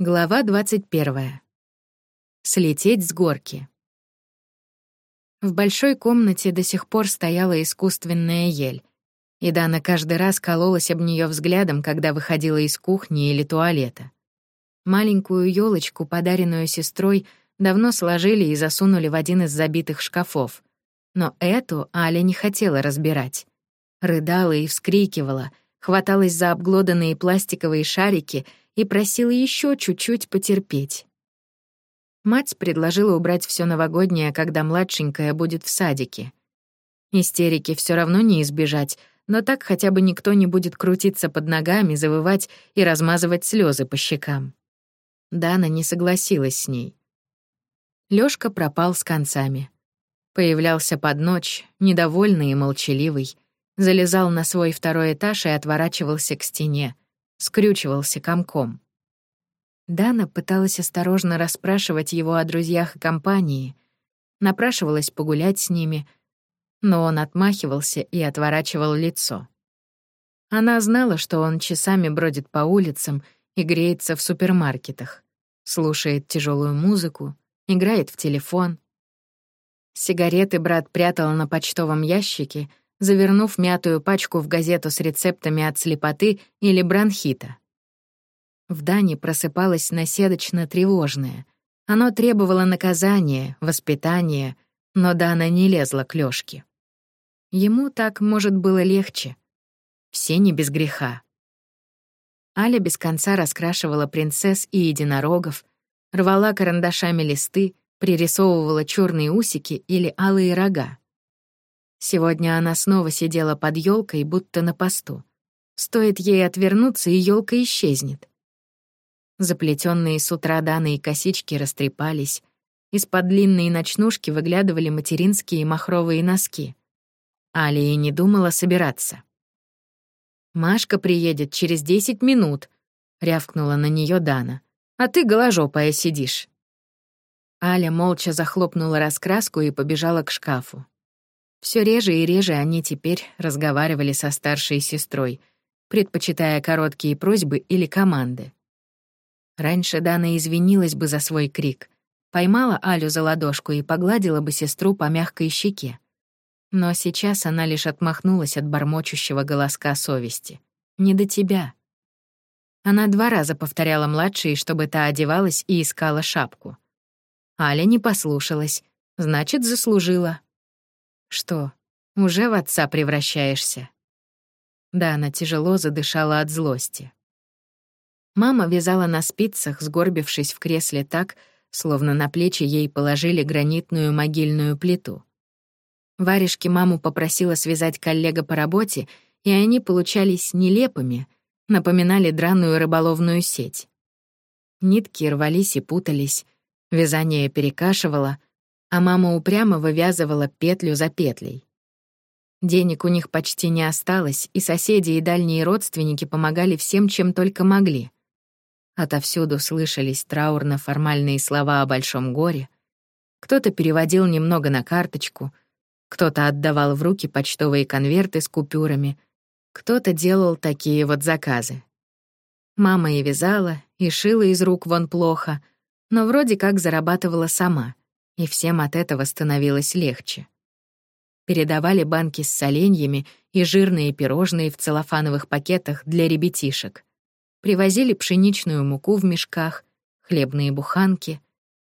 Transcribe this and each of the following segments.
Глава 21. Слететь с горки. В большой комнате до сих пор стояла искусственная ель, и Дана каждый раз кололась об нее взглядом, когда выходила из кухни или туалета. Маленькую елочку, подаренную сестрой, давно сложили и засунули в один из забитых шкафов. Но эту Аля не хотела разбирать. Рыдала и вскрикивала, хваталась за обглоданные пластиковые шарики — и просила еще чуть-чуть потерпеть. Мать предложила убрать все новогоднее, когда младшенькая будет в садике. Истерики все равно не избежать, но так хотя бы никто не будет крутиться под ногами, завывать и размазывать слезы по щекам. Дана не согласилась с ней. Лёшка пропал с концами. Появлялся под ночь, недовольный и молчаливый, залезал на свой второй этаж и отворачивался к стене, скрючивался комком. Дана пыталась осторожно расспрашивать его о друзьях и компании, напрашивалась погулять с ними, но он отмахивался и отворачивал лицо. Она знала, что он часами бродит по улицам и греется в супермаркетах, слушает тяжелую музыку, играет в телефон. Сигареты брат прятал на почтовом ящике — завернув мятую пачку в газету с рецептами от слепоты или бронхита. В Дане просыпалось наседочно-тревожное. Оно требовало наказания, воспитания, но Дана не лезла к Лёшке. Ему так, может, было легче. Все не без греха. Аля без конца раскрашивала принцесс и единорогов, рвала карандашами листы, пририсовывала черные усики или алые рога. Сегодня она снова сидела под елкой, будто на посту. Стоит ей отвернуться, и елка исчезнет. Заплетенные с утра данные косички растрепались. Из-под длинной ночнушки выглядывали материнские махровые носки. Алия не думала собираться. «Машка приедет через десять минут», — рявкнула на нее Дана. «А ты голожопая сидишь». Аля молча захлопнула раскраску и побежала к шкафу. Все реже и реже они теперь разговаривали со старшей сестрой, предпочитая короткие просьбы или команды. Раньше Дана извинилась бы за свой крик, поймала Алю за ладошку и погладила бы сестру по мягкой щеке. Но сейчас она лишь отмахнулась от бормочущего голоска совести. «Не до тебя». Она два раза повторяла младшей, чтобы та одевалась и искала шапку. Аля не послушалась, значит, заслужила. Что, уже в отца превращаешься? Да, она тяжело задышала от злости. Мама вязала на спицах, сгорбившись в кресле так, словно на плечи ей положили гранитную могильную плиту. Варежки маму попросила связать коллега по работе, и они получались нелепыми, напоминали драную рыболовную сеть. Нитки рвались и путались, вязание перекашивало, а мама упрямо вывязывала петлю за петлей. Денег у них почти не осталось, и соседи и дальние родственники помогали всем, чем только могли. Отовсюду слышались траурно-формальные слова о большом горе. Кто-то переводил немного на карточку, кто-то отдавал в руки почтовые конверты с купюрами, кто-то делал такие вот заказы. Мама и вязала, и шила из рук вон плохо, но вроде как зарабатывала сама — и всем от этого становилось легче. Передавали банки с соленьями и жирные пирожные в целлофановых пакетах для ребятишек. Привозили пшеничную муку в мешках, хлебные буханки,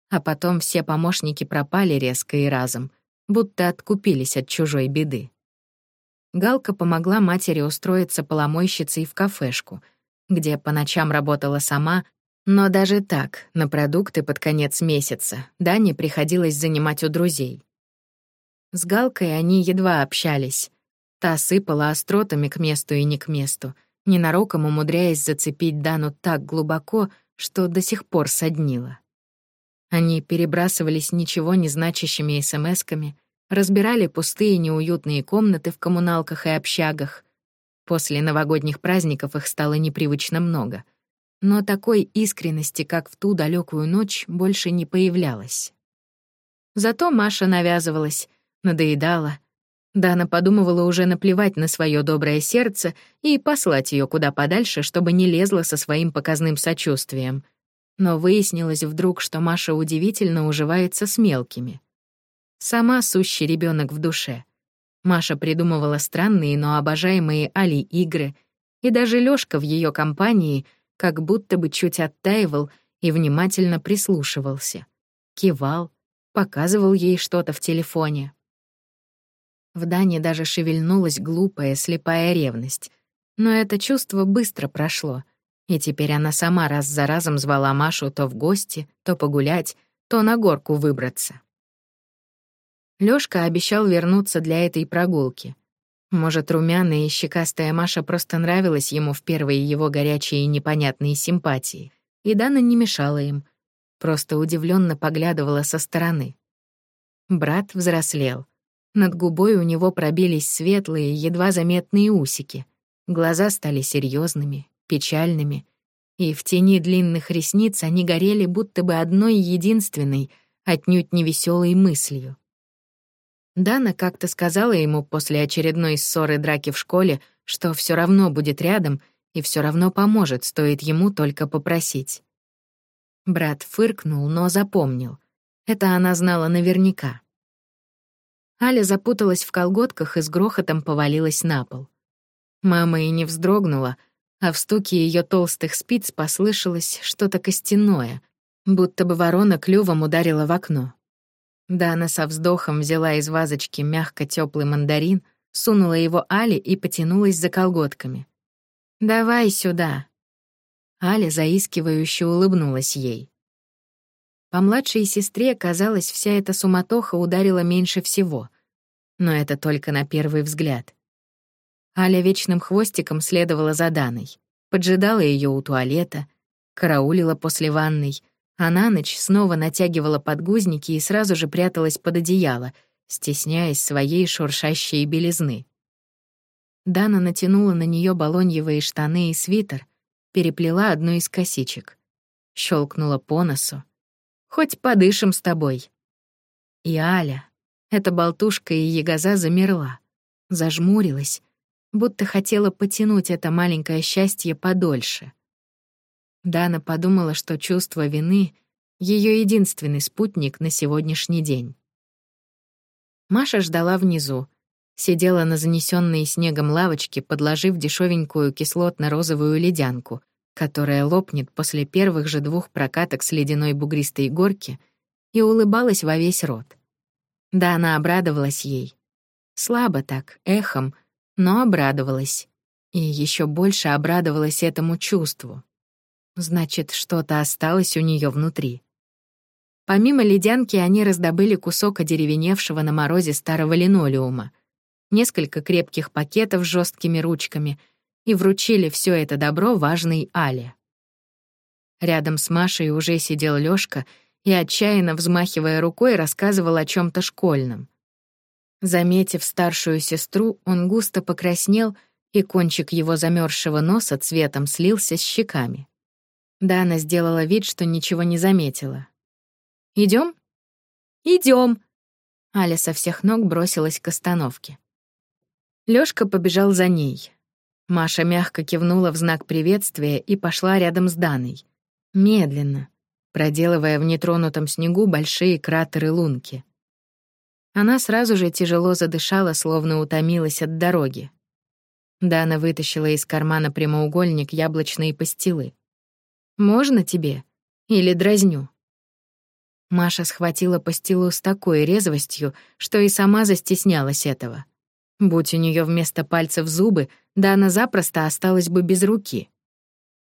а потом все помощники пропали резко и разом, будто откупились от чужой беды. Галка помогла матери устроиться поломойщицей в кафешку, где по ночам работала сама, но даже так, на продукты под конец месяца, Дане приходилось занимать у друзей. С Галкой они едва общались. Та сыпала остротами к месту и не к месту, ненароком умудряясь зацепить Дану так глубоко, что до сих пор соднила. Они перебрасывались ничего не значащими смс-ками, разбирали пустые неуютные комнаты в коммуналках и общагах. После новогодних праздников их стало непривычно много — но такой искренности, как в ту далекую ночь, больше не появлялось. Зато Маша навязывалась, надоедала. Дана подумывала уже наплевать на свое доброе сердце и послать ее куда подальше, чтобы не лезла со своим показным сочувствием. Но выяснилось вдруг, что Маша удивительно уживается с мелкими. Сама сущий ребенок в душе. Маша придумывала странные, но обожаемые Али игры, и даже Лёшка в её компании как будто бы чуть оттаивал и внимательно прислушивался. Кивал, показывал ей что-то в телефоне. В Дане даже шевельнулась глупая, слепая ревность. Но это чувство быстро прошло, и теперь она сама раз за разом звала Машу то в гости, то погулять, то на горку выбраться. Лёшка обещал вернуться для этой прогулки. Может, румяная и щекастая Маша просто нравилась ему в первые его горячие и непонятные симпатии, и Дана не мешала им, просто удивленно поглядывала со стороны. Брат взрослел — над губой у него пробились светлые, едва заметные усики. Глаза стали серьезными, печальными, и в тени длинных ресниц они горели будто бы одной единственной, отнюдь не веселой мыслью. Дана как-то сказала ему после очередной ссоры драки в школе, что все равно будет рядом и все равно поможет, стоит ему только попросить. Брат фыркнул, но запомнил. Это она знала наверняка. Аля запуталась в колготках и с грохотом повалилась на пол. Мама и не вздрогнула, а в стуке ее толстых спиц послышалось что-то костяное, будто бы ворона клювом ударила в окно. Дана со вздохом взяла из вазочки мягко теплый мандарин, сунула его Але и потянулась за колготками. «Давай сюда». Аля заискивающе улыбнулась ей. По младшей сестре, казалось, вся эта суматоха ударила меньше всего. Но это только на первый взгляд. Аля вечным хвостиком следовала за Даной, поджидала ее у туалета, караулила после ванной, а на ночь снова натягивала подгузники и сразу же пряталась под одеяло, стесняясь своей шуршащей белизны. Дана натянула на нее балоньевые штаны и свитер, переплела одну из косичек, щелкнула по носу, Хоть подышим с тобой». И Аля, эта болтушка и ягоза замерла, зажмурилась, будто хотела потянуть это маленькое счастье подольше. Дана подумала, что чувство вины — ее единственный спутник на сегодняшний день. Маша ждала внизу, сидела на занесенной снегом лавочке, подложив дешевенькую кислотно-розовую ледянку — которая лопнет после первых же двух прокаток с ледяной бугристой горки, и улыбалась во весь рот. Да, она обрадовалась ей. Слабо так, эхом, но обрадовалась. И еще больше обрадовалась этому чувству. Значит, что-то осталось у нее внутри. Помимо ледянки они раздобыли кусок одеревеневшего на морозе старого линолеума, несколько крепких пакетов с жесткими ручками — и вручили все это добро важной Але. Рядом с Машей уже сидел Лёшка и, отчаянно взмахивая рукой, рассказывал о чем то школьном. Заметив старшую сестру, он густо покраснел, и кончик его замерзшего носа цветом слился с щеками. Дана сделала вид, что ничего не заметила. Идем? Идем! Аля со всех ног бросилась к остановке. Лёшка побежал за ней. Маша мягко кивнула в знак приветствия и пошла рядом с Даной. Медленно, проделывая в нетронутом снегу большие кратеры лунки. Она сразу же тяжело задышала, словно утомилась от дороги. Дана вытащила из кармана прямоугольник яблочной пастилы. «Можно тебе? Или дразню?» Маша схватила пастилу с такой резвостью, что и сама застеснялась этого. Будь у нее вместо пальцев зубы, да она запросто осталась бы без руки.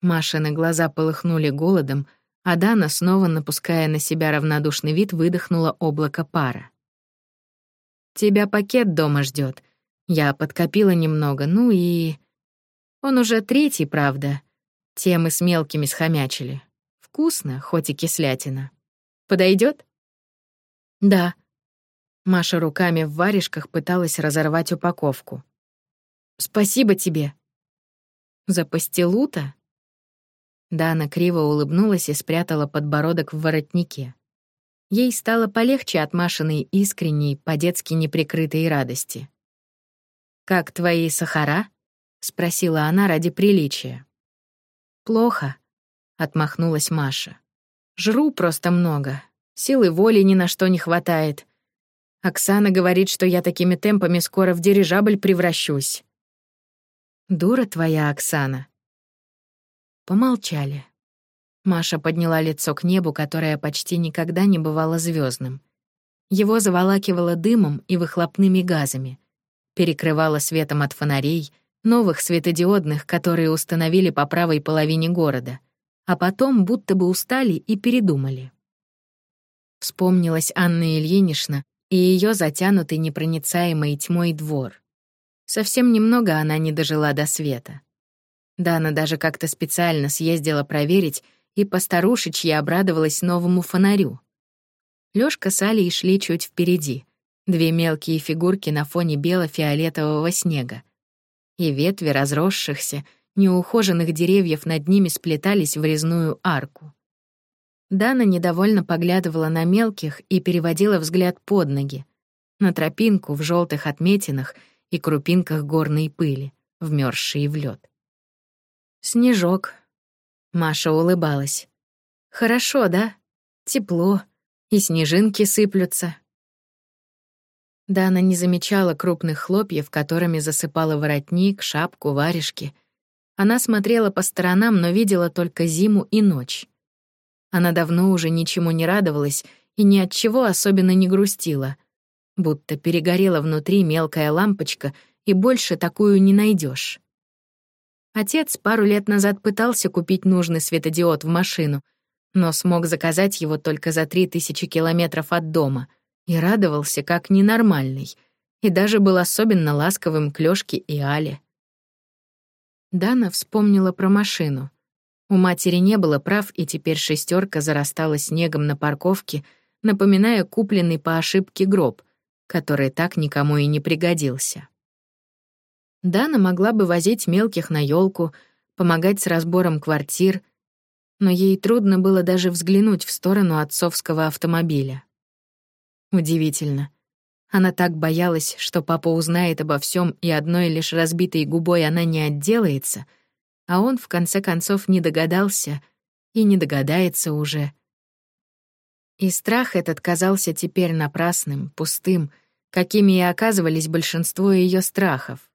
Машины глаза полыхнули голодом, а Дана, снова напуская на себя равнодушный вид, выдохнула облако пара. «Тебя пакет дома ждет. Я подкопила немного, ну и...» «Он уже третий, правда. Те мы с мелкими схомячили. Вкусно, хоть и кислятина. Подойдет? «Да», Маша руками в варежках пыталась разорвать упаковку. «Спасибо тебе». «За пастилута?» Дана криво улыбнулась и спрятала подбородок в воротнике. Ей стало полегче от Машиной искренней, по-детски неприкрытой радости. «Как твои сахара?» — спросила она ради приличия. «Плохо», — отмахнулась Маша. Жру просто много. Силы воли ни на что не хватает. Оксана говорит, что я такими темпами скоро в дирижабль превращусь. Дура твоя, Оксана. Помолчали. Маша подняла лицо к небу, которое почти никогда не бывало звездным. Его заволакивало дымом и выхлопными газами, перекрывало светом от фонарей, новых светодиодных, которые установили по правой половине города, а потом будто бы устали и передумали. Вспомнилась Анна Ильинична и ее затянутый непроницаемой тьмой двор. Совсем немного она не дожила до света. Дана даже как-то специально съездила проверить, и постарушечьи обрадовалась новому фонарю. Лёшка с Алей шли чуть впереди, две мелкие фигурки на фоне бело-фиолетового снега. И ветви разросшихся, неухоженных деревьев над ними сплетались в резную арку. Дана недовольно поглядывала на мелких и переводила взгляд под ноги, на тропинку в желтых отметинах и крупинках горной пыли, вмерзшие в лед. Снежок, Маша улыбалась. «Хорошо, да? Тепло, и снежинки сыплются». Дана не замечала крупных хлопьев, которыми засыпала воротник, шапку, варежки. Она смотрела по сторонам, но видела только зиму и ночь. Она давно уже ничему не радовалась и ни от чего особенно не грустила. Будто перегорела внутри мелкая лампочка, и больше такую не найдешь. Отец пару лет назад пытался купить нужный светодиод в машину, но смог заказать его только за три тысячи километров от дома и радовался как ненормальный, и даже был особенно ласковым к Лёшке и Але. Дана вспомнила про машину. У матери не было прав, и теперь шестерка зарастала снегом на парковке, напоминая купленный по ошибке гроб, который так никому и не пригодился. Дана могла бы возить мелких на елку, помогать с разбором квартир, но ей трудно было даже взглянуть в сторону отцовского автомобиля. Удивительно. Она так боялась, что папа узнает обо всем, и одной лишь разбитой губой она не отделается, а он в конце концов не догадался и не догадается уже. И страх этот казался теперь напрасным, пустым, какими и оказывались большинство ее страхов.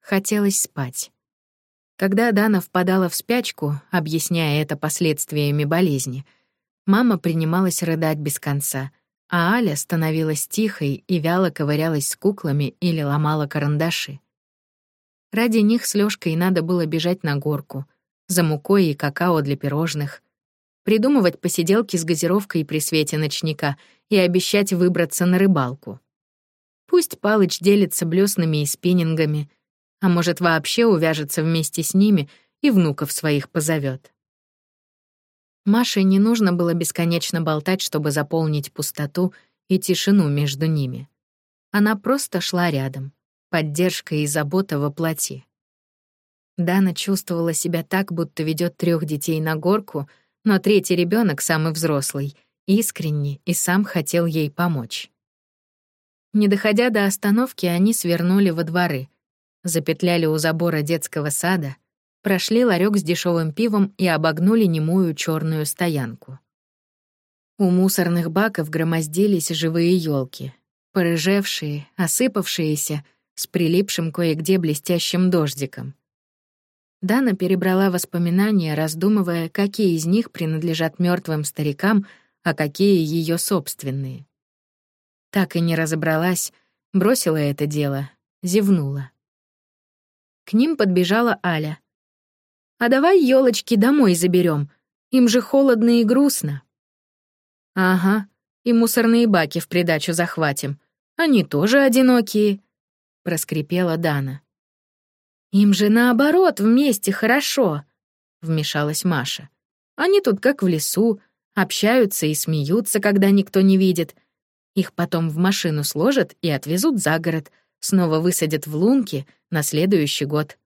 Хотелось спать. Когда Дана впадала в спячку, объясняя это последствиями болезни, мама принималась рыдать без конца, а Аля становилась тихой и вяло ковырялась с куклами или ломала карандаши. Ради них с Лёшкой надо было бежать на горку, за мукой и какао для пирожных, придумывать посиделки с газировкой при свете ночника и обещать выбраться на рыбалку. Пусть Палыч делится блёснами и спиннингами — а может, вообще увяжется вместе с ними и внуков своих позовет. Маше не нужно было бесконечно болтать, чтобы заполнить пустоту и тишину между ними. Она просто шла рядом, поддержка и забота во плоти. Дана чувствовала себя так, будто ведет трех детей на горку, но третий ребенок, самый взрослый, искренне и сам хотел ей помочь. Не доходя до остановки, они свернули во дворы — запетляли у забора детского сада, прошли ларек с дешевым пивом и обогнули немую черную стоянку. У мусорных баков громоздились живые елки, порыжевшие, осыпавшиеся, с прилипшим кое-где блестящим дождиком. Дана перебрала воспоминания, раздумывая, какие из них принадлежат мертвым старикам, а какие ее собственные. Так и не разобралась, бросила это дело, зевнула. К ним подбежала Аля. «А давай елочки домой заберем. Им же холодно и грустно». «Ага, и мусорные баки в придачу захватим. Они тоже одинокие», — проскрипела Дана. «Им же наоборот вместе хорошо», — вмешалась Маша. «Они тут как в лесу, общаются и смеются, когда никто не видит. Их потом в машину сложат и отвезут за город, снова высадят в лунки — на следующий год.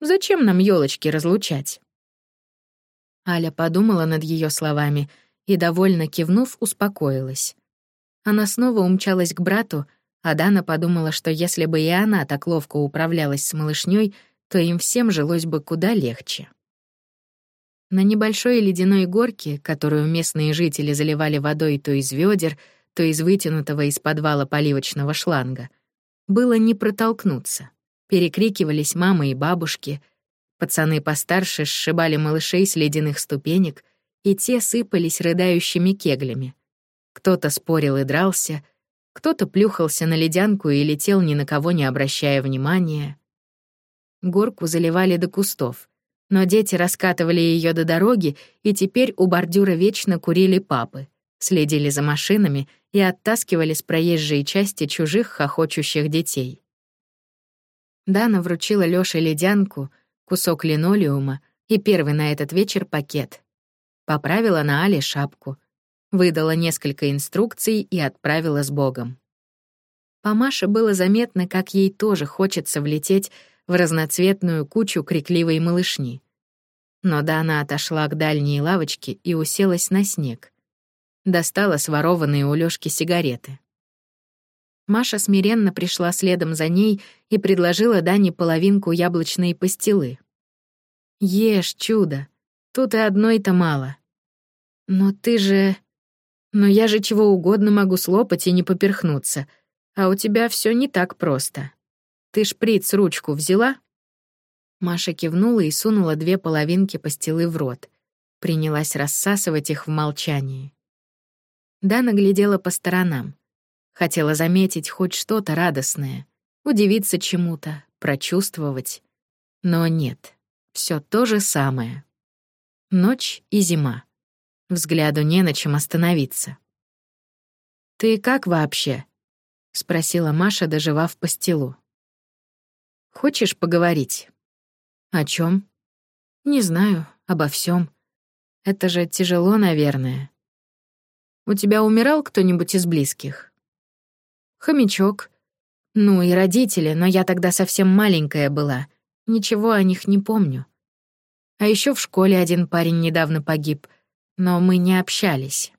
Зачем нам елочки разлучать? Аля подумала над ее словами и, довольно кивнув, успокоилась. Она снова умчалась к брату, а Дана подумала, что если бы и она так ловко управлялась с малышней, то им всем жилось бы куда легче. На небольшой ледяной горке, которую местные жители заливали водой то из ведер, то из вытянутого из подвала поливочного шланга, было не протолкнуться. Перекрикивались мамы и бабушки. Пацаны постарше сшибали малышей с ледяных ступенек, и те сыпались рыдающими кеглями. Кто-то спорил и дрался, кто-то плюхался на ледянку и летел ни на кого не обращая внимания. Горку заливали до кустов, но дети раскатывали ее до дороги, и теперь у бордюра вечно курили папы, следили за машинами и оттаскивали с проезжей части чужих хохочущих детей. Дана вручила Лёше ледянку, кусок линолеума и первый на этот вечер пакет. Поправила на Але шапку, выдала несколько инструкций и отправила с Богом. По Маше было заметно, как ей тоже хочется влететь в разноцветную кучу крикливой малышни. Но Дана отошла к дальней лавочке и уселась на снег. Достала сворованные у Лёшки сигареты. Маша смиренно пришла следом за ней и предложила Дане половинку яблочной пастилы. «Ешь, чудо, тут и одной-то мало». «Но ты же...» «Но я же чего угодно могу слопать и не поперхнуться, а у тебя все не так просто». Ты шприц ручку взяла?» Маша кивнула и сунула две половинки пастилы в рот. Принялась рассасывать их в молчании. Дана глядела по сторонам. Хотела заметить хоть что-то радостное, удивиться чему-то, прочувствовать. Но нет, все то же самое. Ночь и зима. Взгляду не на чем остановиться. «Ты как вообще?» — спросила Маша, доживав пастилу. Хочешь поговорить? О чем? Не знаю, обо всем. Это же тяжело, наверное. У тебя умирал кто-нибудь из близких? Хомячок. Ну и родители, но я тогда совсем маленькая была. Ничего о них не помню. А еще в школе один парень недавно погиб, но мы не общались.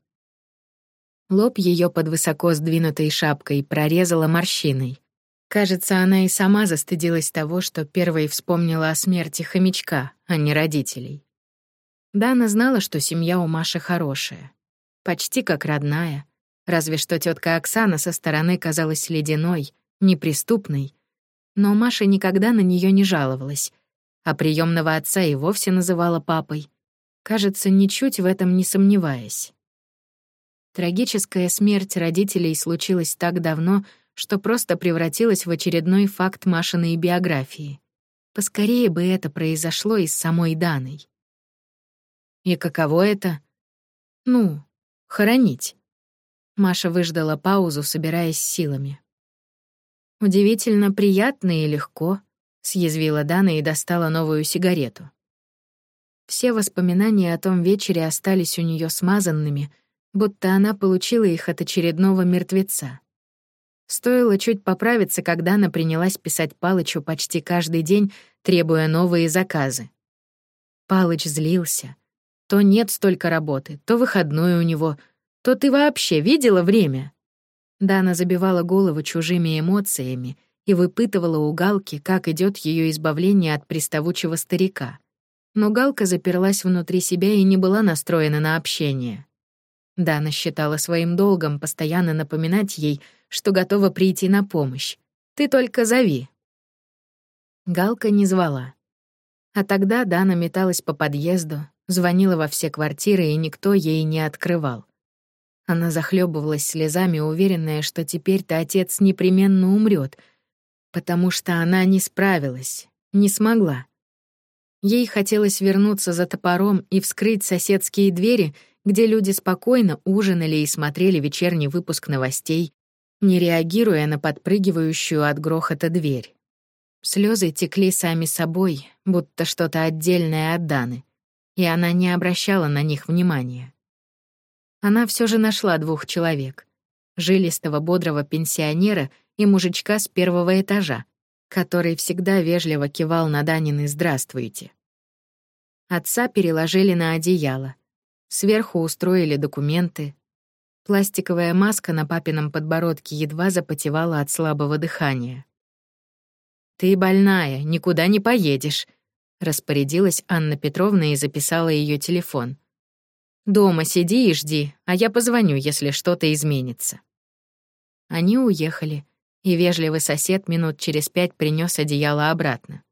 Лоб ее под высоко сдвинутой шапкой прорезала морщиной. Кажется, она и сама застыдилась того, что первой вспомнила о смерти хомячка, а не родителей. Дана знала, что семья у Маши хорошая. Почти как родная. Разве что тетка Оксана со стороны казалась ледяной, неприступной. Но Маша никогда на нее не жаловалась, а приемного отца и вовсе называла папой. Кажется, ничуть в этом не сомневаясь. Трагическая смерть родителей случилась так давно, что просто превратилось в очередной факт Машиной биографии. Поскорее бы это произошло и с самой Даной. И каково это? Ну, хоронить. Маша выждала паузу, собираясь силами. «Удивительно приятно и легко», — съязвила Дана и достала новую сигарету. Все воспоминания о том вечере остались у нее смазанными, будто она получила их от очередного мертвеца. Стоило чуть поправиться, когда она принялась писать Палычу почти каждый день, требуя новые заказы. Палыч злился. То нет столько работы, то выходной у него, то ты вообще видела время? Дана забивала голову чужими эмоциями и выпытывала у Галки, как идет ее избавление от приставучего старика. Но Галка заперлась внутри себя и не была настроена на общение. Дана считала своим долгом постоянно напоминать ей, что готова прийти на помощь. Ты только зови. Галка не звала. А тогда Дана металась по подъезду, звонила во все квартиры, и никто ей не открывал. Она захлебывалась слезами, уверенная, что теперь-то отец непременно умрет, потому что она не справилась, не смогла. Ей хотелось вернуться за топором и вскрыть соседские двери — где люди спокойно ужинали и смотрели вечерний выпуск новостей, не реагируя на подпрыгивающую от грохота дверь. Слезы текли сами собой, будто что-то отдельное от Даны, и она не обращала на них внимания. Она все же нашла двух человек — жилистого бодрого пенсионера и мужичка с первого этажа, который всегда вежливо кивал на Данины «Здравствуйте». Отца переложили на одеяло, Сверху устроили документы. Пластиковая маска на папином подбородке едва запотевала от слабого дыхания. «Ты больная, никуда не поедешь», Распорядилась Анна Петровна и записала ее телефон. «Дома сиди и жди, а я позвоню, если что-то изменится». Они уехали, и вежливый сосед минут через пять принес одеяло обратно.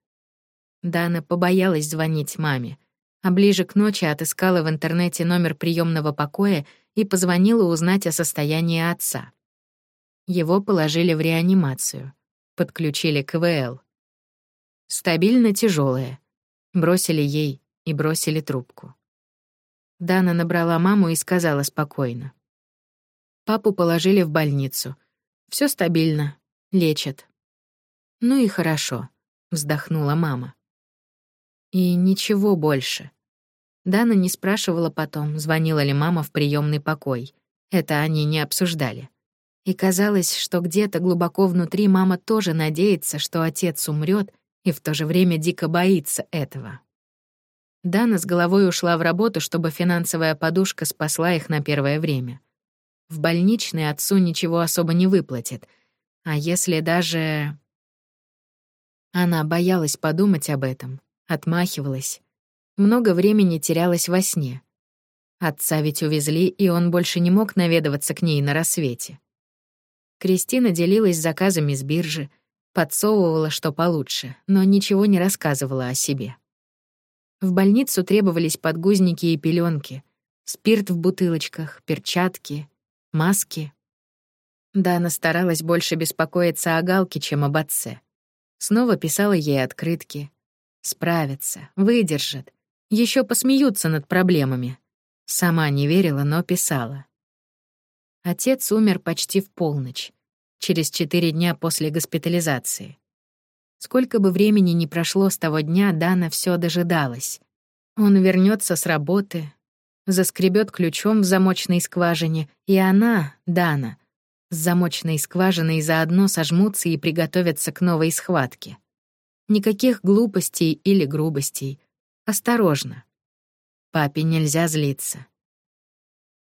Дана побоялась звонить маме, а ближе к ночи отыскала в интернете номер приемного покоя и позвонила узнать о состоянии отца. Его положили в реанимацию, подключили КВЛ. Стабильно тяжелая. Бросили ей и бросили трубку. Дана набрала маму и сказала спокойно. Папу положили в больницу. Все стабильно, лечат. Ну и хорошо, вздохнула мама. И ничего больше. Дана не спрашивала потом, звонила ли мама в приемный покой. Это они не обсуждали. И казалось, что где-то глубоко внутри мама тоже надеется, что отец умрет, и в то же время дико боится этого. Дана с головой ушла в работу, чтобы финансовая подушка спасла их на первое время. В больничный отцу ничего особо не выплатит. А если даже... Она боялась подумать об этом, отмахивалась. Много времени терялась во сне. Отца ведь увезли, и он больше не мог наведываться к ней на рассвете. Кристина делилась заказами с биржи, подсовывала, что получше, но ничего не рассказывала о себе. В больницу требовались подгузники и пеленки, спирт в бутылочках, перчатки, маски. Дана старалась больше беспокоиться о Галке, чем об отце. Снова писала ей открытки. Справится, выдержит. Еще посмеются над проблемами. Сама не верила, но писала. Отец умер почти в полночь, через четыре дня после госпитализации. Сколько бы времени ни прошло с того дня, Дана все дожидалась. Он вернется с работы, заскребет ключом в замочной скважине, и она, Дана, с замочной скважиной заодно сожмутся и приготовятся к новой схватке. Никаких глупостей или грубостей, Осторожно. Папе нельзя злиться.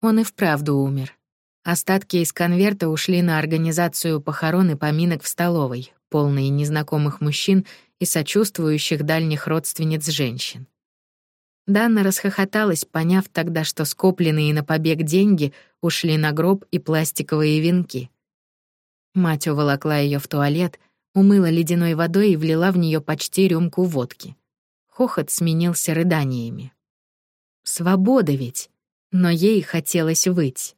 Он и вправду умер. Остатки из конверта ушли на организацию похорон и поминок в столовой, полной незнакомых мужчин и сочувствующих дальних родственниц женщин. Дана расхохоталась, поняв тогда, что скопленные на побег деньги ушли на гроб и пластиковые венки. Мать уволокла ее в туалет, умыла ледяной водой и влила в нее почти рюмку водки. Хохот сменился рыданиями. Свобода ведь, но ей хотелось выть.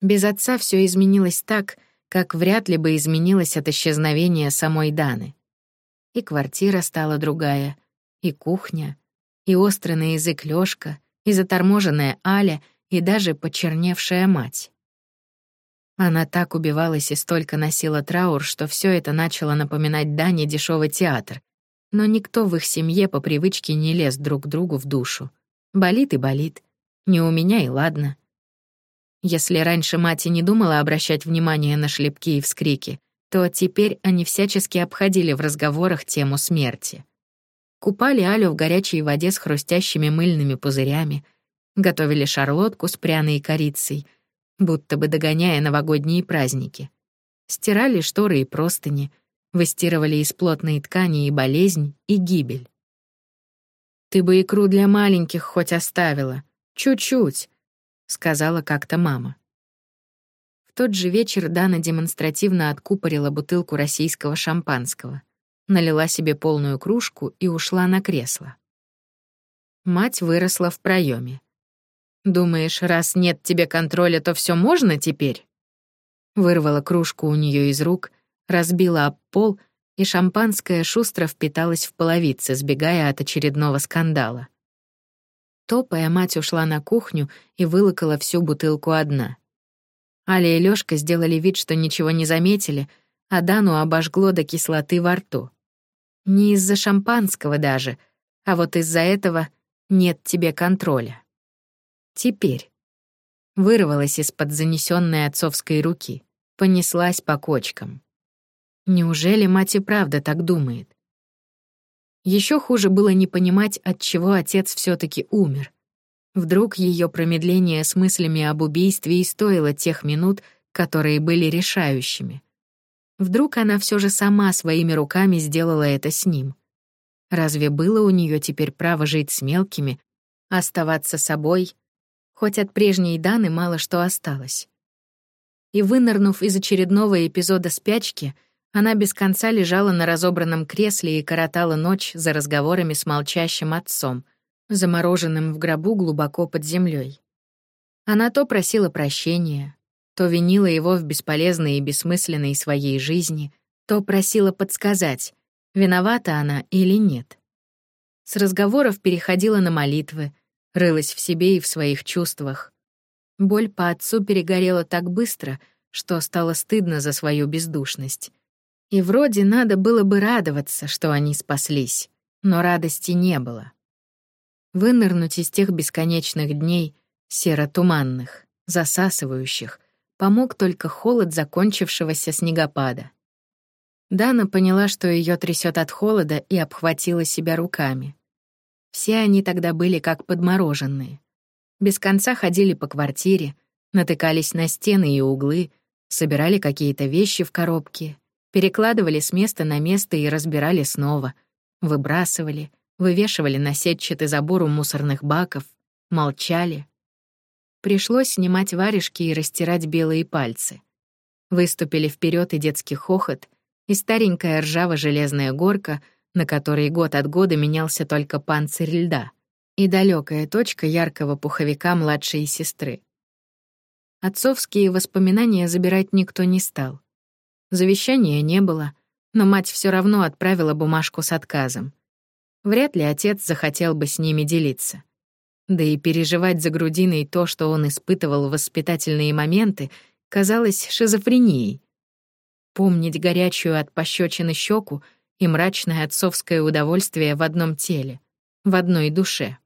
Без отца все изменилось так, как вряд ли бы изменилось от исчезновения самой Даны. И квартира стала другая, и кухня, и острый язык Лёшка, и заторможенная Аля, и даже почерневшая мать. Она так убивалась и столько носила траур, что все это начало напоминать Дане дешевый театр, но никто в их семье по привычке не лез друг другу в душу. Болит и болит. Не у меня и ладно. Если раньше мать и не думала обращать внимание на шлепки и вскрики, то теперь они всячески обходили в разговорах тему смерти. Купали Алю в горячей воде с хрустящими мыльными пузырями, готовили шарлотку с пряной корицей, будто бы догоняя новогодние праздники. Стирали шторы и простыни, Выстирывали из плотной ткани и болезнь, и гибель. «Ты бы икру для маленьких хоть оставила. Чуть-чуть», — сказала как-то мама. В тот же вечер Дана демонстративно откупорила бутылку российского шампанского, налила себе полную кружку и ушла на кресло. Мать выросла в проеме. «Думаешь, раз нет тебе контроля, то все можно теперь?» Вырвала кружку у нее из рук разбила об пол, и шампанское шустро впиталось в половицы, сбегая от очередного скандала. Топая, мать ушла на кухню и вылокала всю бутылку одна. Аля и Лёшка сделали вид, что ничего не заметили, а Дану обожгло до кислоты во рту. Не из-за шампанского даже, а вот из-за этого нет тебе контроля. Теперь. Вырвалась из-под занесенной отцовской руки, понеслась по кочкам. Неужели мать и правда так думает? Еще хуже было не понимать, от чего отец все таки умер. Вдруг ее промедление с мыслями об убийстве и стоило тех минут, которые были решающими. Вдруг она все же сама своими руками сделала это с ним. Разве было у нее теперь право жить с мелкими, оставаться собой? Хоть от прежней Даны мало что осталось. И вынырнув из очередного эпизода спячки, она без конца лежала на разобранном кресле и коротала ночь за разговорами с молчащим отцом, замороженным в гробу глубоко под землей. Она то просила прощения, то винила его в бесполезной и бессмысленной своей жизни, то просила подсказать, виновата она или нет. С разговоров переходила на молитвы, рылась в себе и в своих чувствах. Боль по отцу перегорела так быстро, что стало стыдно за свою бездушность. И вроде надо было бы радоваться, что они спаслись, но радости не было. Вынырнуть из тех бесконечных дней, серо-туманных, засасывающих, помог только холод закончившегося снегопада. Дана поняла, что ее трясет от холода, и обхватила себя руками. Все они тогда были как подмороженные. Без конца ходили по квартире, натыкались на стены и углы, собирали какие-то вещи в коробке, перекладывали с места на место и разбирали снова, выбрасывали, вывешивали на сетчатый забор у мусорных баков, молчали. Пришлось снимать варежки и растирать белые пальцы. Выступили вперед и детский хохот, и старенькая ржаво-железная горка, на которой год от года менялся только панцирь льда, и далекая точка яркого пуховика младшей сестры. Отцовские воспоминания забирать никто не стал. Завещания не было, но мать все равно отправила бумажку с отказом. Вряд ли отец захотел бы с ними делиться. Да и переживать за грудиной то, что он испытывал в воспитательные моменты, казалось шизофренией. Помнить горячую от пощечины щеку и мрачное отцовское удовольствие в одном теле, в одной душе.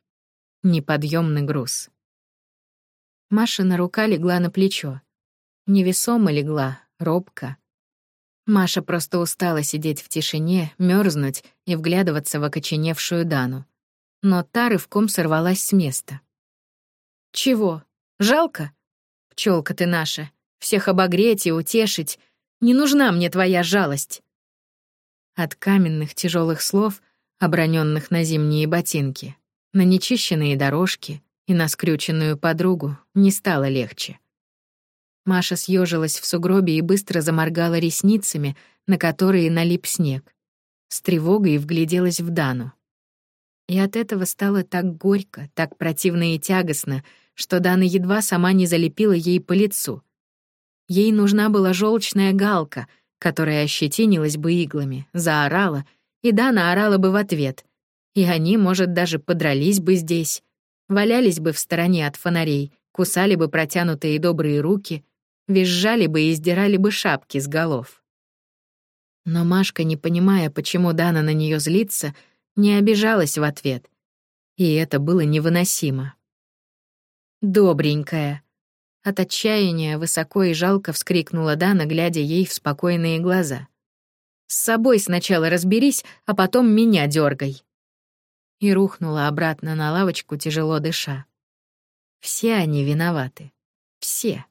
Неподъемный груз. Маша на рука легла на плечо. Невесомо легла, робко. Маша просто устала сидеть в тишине, мерзнуть и вглядываться в окоченевшую Дану. Но та рывком сорвалась с места. «Чего? Жалко? Пчелка ты наша. Всех обогреть и утешить. Не нужна мне твоя жалость». От каменных тяжелых слов, оброненных на зимние ботинки, на нечищенные дорожки и на скрюченную подругу, не стало легче. Маша съежилась в сугробе и быстро заморгала ресницами, на которые налип снег. С тревогой вгляделась в Дану. И от этого стало так горько, так противно и тягостно, что Дана едва сама не залепила ей по лицу. Ей нужна была желчная галка, которая ощетинилась бы иглами, заорала, и Дана орала бы в ответ. И они, может, даже подрались бы здесь, валялись бы в стороне от фонарей, кусали бы протянутые добрые руки — визжали бы и сдирали бы шапки с голов. Но Машка, не понимая, почему Дана на нее злится, не обижалась в ответ. И это было невыносимо. «Добренькая!» От отчаяния высоко и жалко вскрикнула Дана, глядя ей в спокойные глаза. «С собой сначала разберись, а потом меня дергай. И рухнула обратно на лавочку, тяжело дыша. Все они виноваты. Все.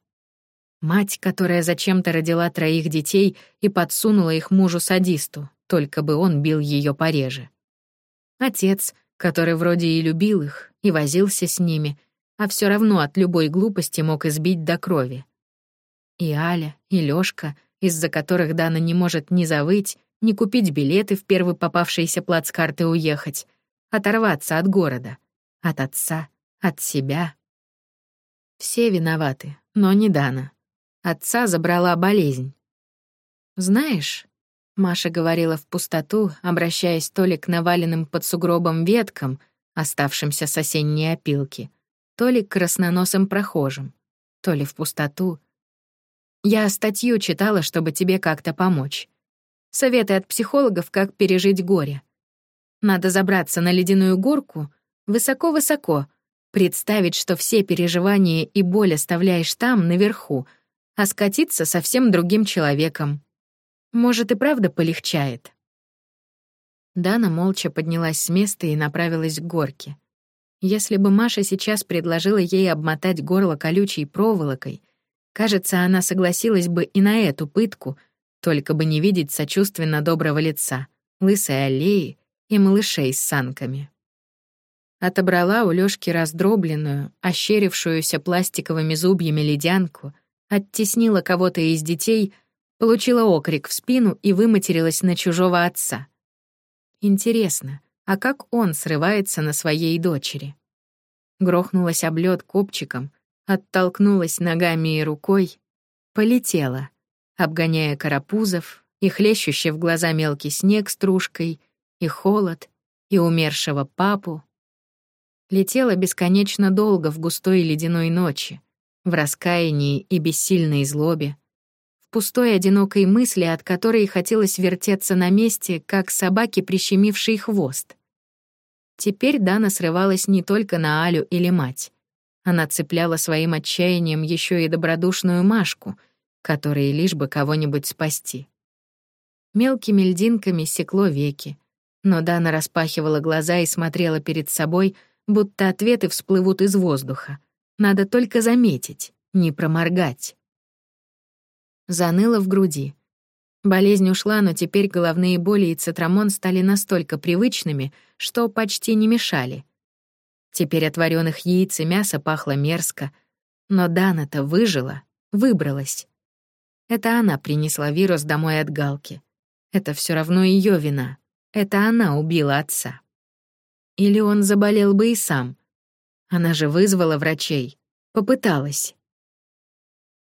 Мать, которая зачем-то родила троих детей и подсунула их мужу-садисту, только бы он бил ее пореже. Отец, который вроде и любил их, и возился с ними, а все равно от любой глупости мог избить до крови. И Аля, и Лёшка, из-за которых Дана не может ни завыть, ни купить билеты в первый попавшийся плацкарт и уехать, оторваться от города, от отца, от себя. Все виноваты, но не Дана. Отца забрала болезнь. «Знаешь», — Маша говорила в пустоту, обращаясь то ли к наваленным под сугробом веткам, оставшимся с осенней опилки, то ли к красноносым прохожим, то ли в пустоту. «Я статью читала, чтобы тебе как-то помочь. Советы от психологов, как пережить горе. Надо забраться на ледяную горку высоко-высоко, представить, что все переживания и боль оставляешь там, наверху — а скатиться совсем другим человеком. Может, и правда полегчает. Дана молча поднялась с места и направилась к горке. Если бы Маша сейчас предложила ей обмотать горло колючей проволокой, кажется, она согласилась бы и на эту пытку, только бы не видеть сочувственно доброго лица, лысой аллеи и малышей с санками. Отобрала у Лёшки раздробленную, ощерившуюся пластиковыми зубьями ледянку, оттеснила кого-то из детей, получила окрик в спину и выматерилась на чужого отца. Интересно, а как он срывается на своей дочери? Грохнулась об лёд копчиком, оттолкнулась ногами и рукой, полетела, обгоняя карапузов и хлещущий в глаза мелкий снег стружкой, и холод, и умершего папу. Летела бесконечно долго в густой ледяной ночи, в раскаянии и бессильной злобе, в пустой одинокой мысли, от которой хотелось вертеться на месте, как собаки, прищемившие хвост. Теперь Дана срывалась не только на Алю или мать. Она цепляла своим отчаянием еще и добродушную Машку, которой лишь бы кого-нибудь спасти. Мелкими льдинками секло веки, но Дана распахивала глаза и смотрела перед собой, будто ответы всплывут из воздуха. Надо только заметить, не проморгать. Заныло в груди. Болезнь ушла, но теперь головные боли и цитрамон стали настолько привычными, что почти не мешали. Теперь от вареных яиц и мяса пахло мерзко, но Дана-то выжила, выбралась. Это она принесла вирус домой от Галки. Это все равно ее вина. Это она убила отца. Или он заболел бы и сам. Она же вызвала врачей. Попыталась.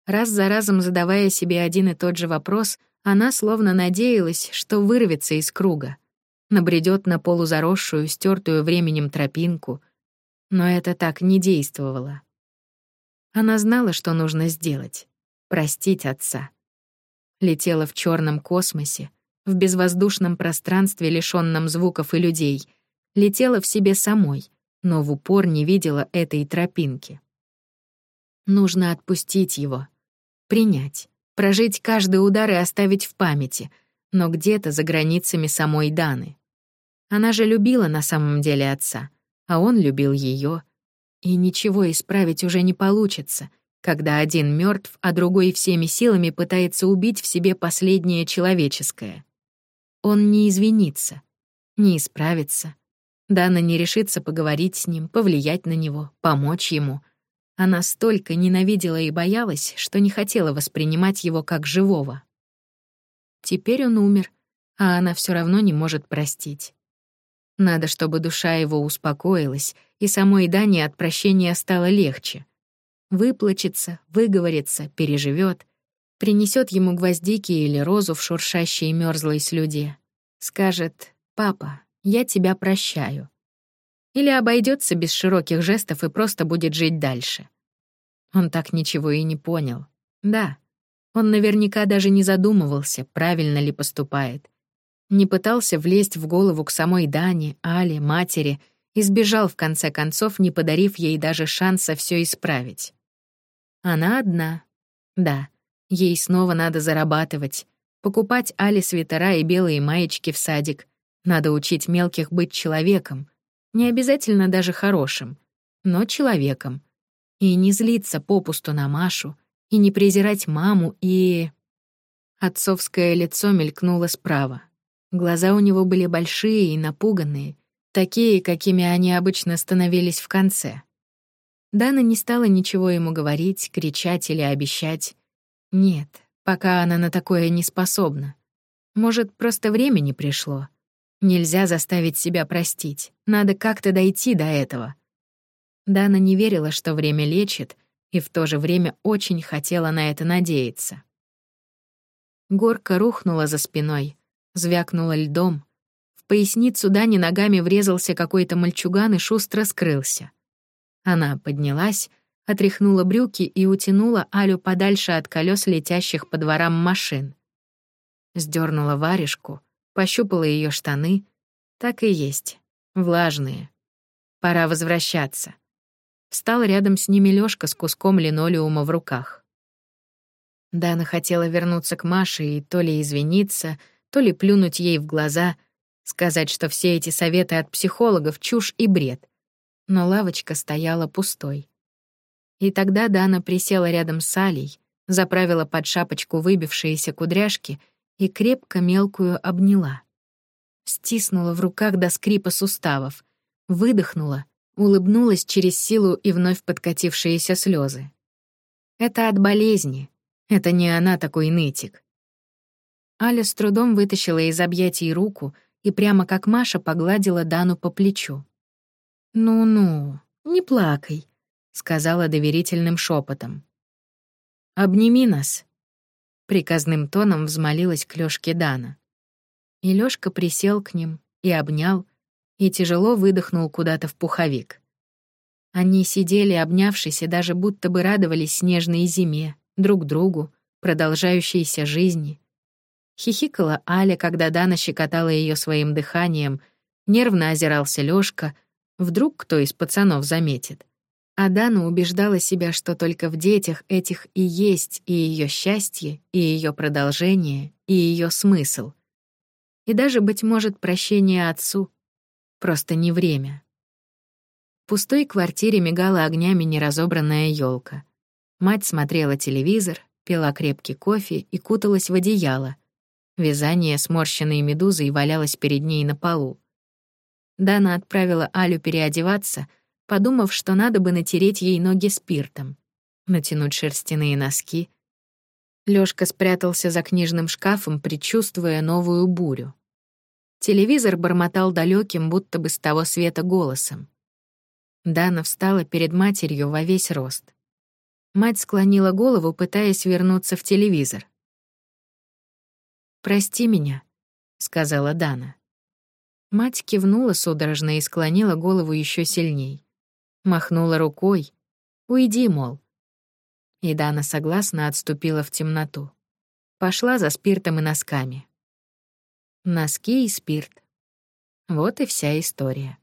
Раз за разом задавая себе один и тот же вопрос, она словно надеялась, что вырвется из круга, набредет на полузаросшую, стертую временем тропинку. Но это так не действовало. Она знала, что нужно сделать — простить отца. Летела в черном космосе, в безвоздушном пространстве, лишённом звуков и людей, летела в себе самой, но в упор не видела этой тропинки. Нужно отпустить его, принять, прожить каждый удар и оставить в памяти, но где-то за границами самой Даны. Она же любила на самом деле отца, а он любил ее, и ничего исправить уже не получится — когда один мертв, а другой всеми силами пытается убить в себе последнее человеческое. Он не извинится, не исправится. Дана не решится поговорить с ним, повлиять на него, помочь ему. Она столько ненавидела и боялась, что не хотела воспринимать его как живого. Теперь он умер, а она все равно не может простить. Надо, чтобы душа его успокоилась, и самой Дане от прощения стало легче. Выплачется, выговорится, переживет, принесет ему гвоздики или розу в шуршащей мёрзлой слюде. Скажет «Папа, я тебя прощаю». Или обойдется без широких жестов и просто будет жить дальше. Он так ничего и не понял. Да, он наверняка даже не задумывался, правильно ли поступает. Не пытался влезть в голову к самой Дане, Але, матери и сбежал в конце концов, не подарив ей даже шанса все исправить. Она одна. Да, Ей снова надо зарабатывать, покупать Али свитера и белые маечки в садик. Надо учить мелких быть человеком. Не обязательно даже хорошим, но человеком. И не злиться попусту на Машу, и не презирать маму, и... Отцовское лицо мелькнуло справа. Глаза у него были большие и напуганные, такие, какими они обычно становились в конце. Дана не стала ничего ему говорить, кричать или обещать. Нет, пока она на такое не способна. Может, просто время не пришло. Нельзя заставить себя простить. Надо как-то дойти до этого. Дана не верила, что время лечит, и в то же время очень хотела на это надеяться. Горка рухнула за спиной, звякнула льдом. В поясницу Дани ногами врезался какой-то мальчуган и шустро скрылся. Она поднялась, отряхнула брюки и утянула Алю подальше от колес летящих по дворам машин. Сдернула варежку, пощупала ее штаны. Так и есть, влажные. Пора возвращаться. Встал рядом с ними Лёшка с куском линолеума в руках. Дана хотела вернуться к Маше и то ли извиниться, то ли плюнуть ей в глаза, сказать, что все эти советы от психологов — чушь и бред. Но лавочка стояла пустой. И тогда Дана присела рядом с Алей, заправила под шапочку выбившиеся кудряшки и крепко мелкую обняла. стиснула в руках до скрипа суставов, выдохнула, улыбнулась через силу и вновь подкатившиеся слезы. Это от болезни. Это не она такой нытик. Аля с трудом вытащила из объятий руку и прямо как Маша погладила Дану по плечу. «Ну-ну, не плакай», — сказала доверительным шепотом. «Обними нас», — приказным тоном взмолилась к Лёшке Дана. И Лёшка присел к ним и обнял, и тяжело выдохнул куда-то в пуховик. Они сидели, обнявшись, и даже будто бы радовались снежной зиме, друг другу, продолжающейся жизни. Хихикала Аля, когда Дана щекотала ее своим дыханием, нервно озирался Лёшка, вдруг кто из пацанов заметит. А Дана убеждала себя, что только в детях этих и есть и ее счастье, и ее продолжение, и ее смысл. И даже, быть может, прощение отцу. Просто не время. В пустой квартире мигала огнями неразобранная елка. Мать смотрела телевизор, пила крепкий кофе и куталась в одеяло. Вязание сморщенной медузой валялось перед ней на полу. Дана отправила Алю переодеваться, подумав, что надо бы натереть ей ноги спиртом, натянуть шерстяные носки. Лёшка спрятался за книжным шкафом, предчувствуя новую бурю. Телевизор бормотал далеким, будто бы с того света голосом. Дана встала перед матерью во весь рост. Мать склонила голову, пытаясь вернуться в телевизор. «Прости меня», — сказала Дана. Мать кивнула судорожно и склонила голову еще сильней. Махнула рукой. «Уйди, мол». И Дана согласно отступила в темноту. Пошла за спиртом и носками. Носки и спирт. Вот и вся история.